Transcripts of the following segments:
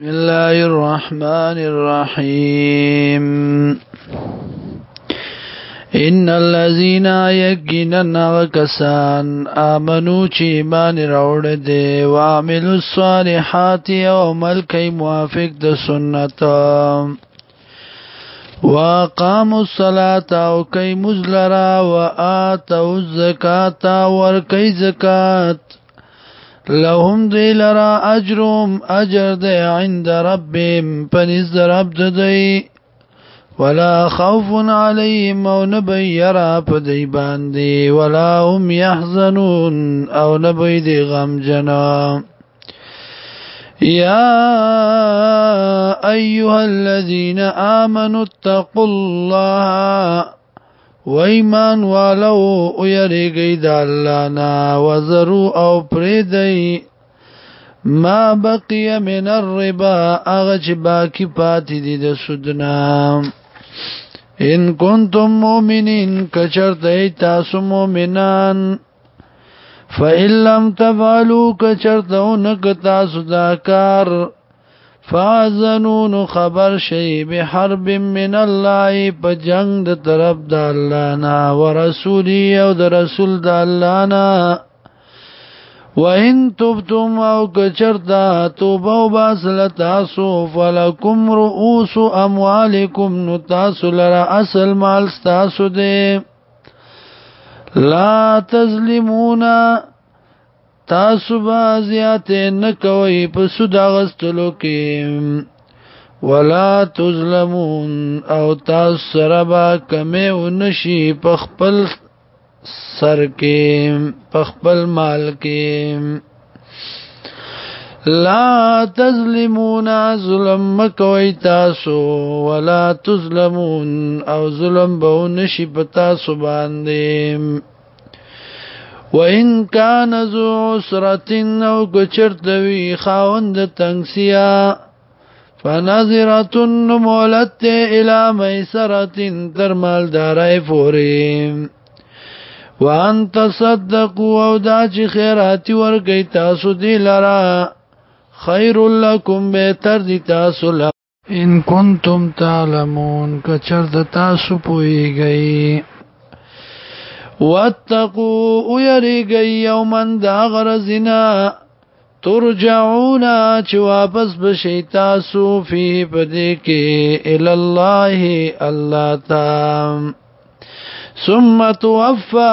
بسم الله الرحمن الرحيم ان الذين يقيننا وكسان امنوا چې ایمان راوړ دي او عملوا الصالحات او ملک موافق د سنت وقاموا الصلاه او کوي مزلرا واتوا الزکات ور کوي زکات لهم دی لرا اجرم اجر دی عند ربهم پنیز در رب دی ولا خوف عليهم او نبي يرى پدی باندې ولا هم يحزنون او نبي دي غم جنا يا ايها الذين امنوا اتقوا الله و ایمان والو او یریږي د الله نه وزرو او پریدي ما بقي من الربا هغه چې باقي پاتې دي د سودنا ان کنتم مؤمنین کچرته تاسو مؤمنان فإن لم تفعلوا کچرته نک تاسو دا کار فازنون خبر شي به حرب من الله په جنگ د طرف د الله نه ورسولي او د رسول د الله نه وان تبتم او کچرتا توبه او باسل تاسو فلکم رؤوس اموالکم نتاسو لرا اصل مال تاسو دې لا تظلمونا تاسو با زیات نه کوي په سودا غستلو کې ولا تظلمون او تاسو سره با کمه ونشي په خپل سر کې په خپل مال کې لا تظلمون ظلم مکوي تاسو ولا تظلمون او ظلم به نشي په تاسو باندې وَإِن كَانَ ذُو عُسْرَةٍ أَوْ كُچرتوي خاوند تنگسیا فَنَظِرَةٌ مُولَتْ إِلَى مَيْسَرَةٍ تر مالدارای فوري وَأَن تَصَدَّقُوا أَوْ دَا چې خیرات ورګی تاسو دی لرا خَيْرٌ لَكُمْ بِهتر دي تاسو لرا ان كنتم تعلمون کچر د تاسو پويږئ واتقوا ويريږي يوما دا غرزنا ترجعون چې واپس بشي تاسو فيه پدې کې ال الله الله تام ثم توفى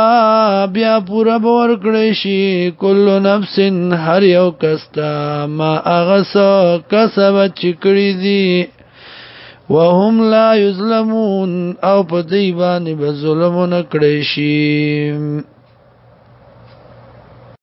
بیا پورا باور کړی شي کل نفس هر یو کستا ما اغس کسب چکړی دی وهم لا یظلمون او په دی باندې به ظلم نه کړی شي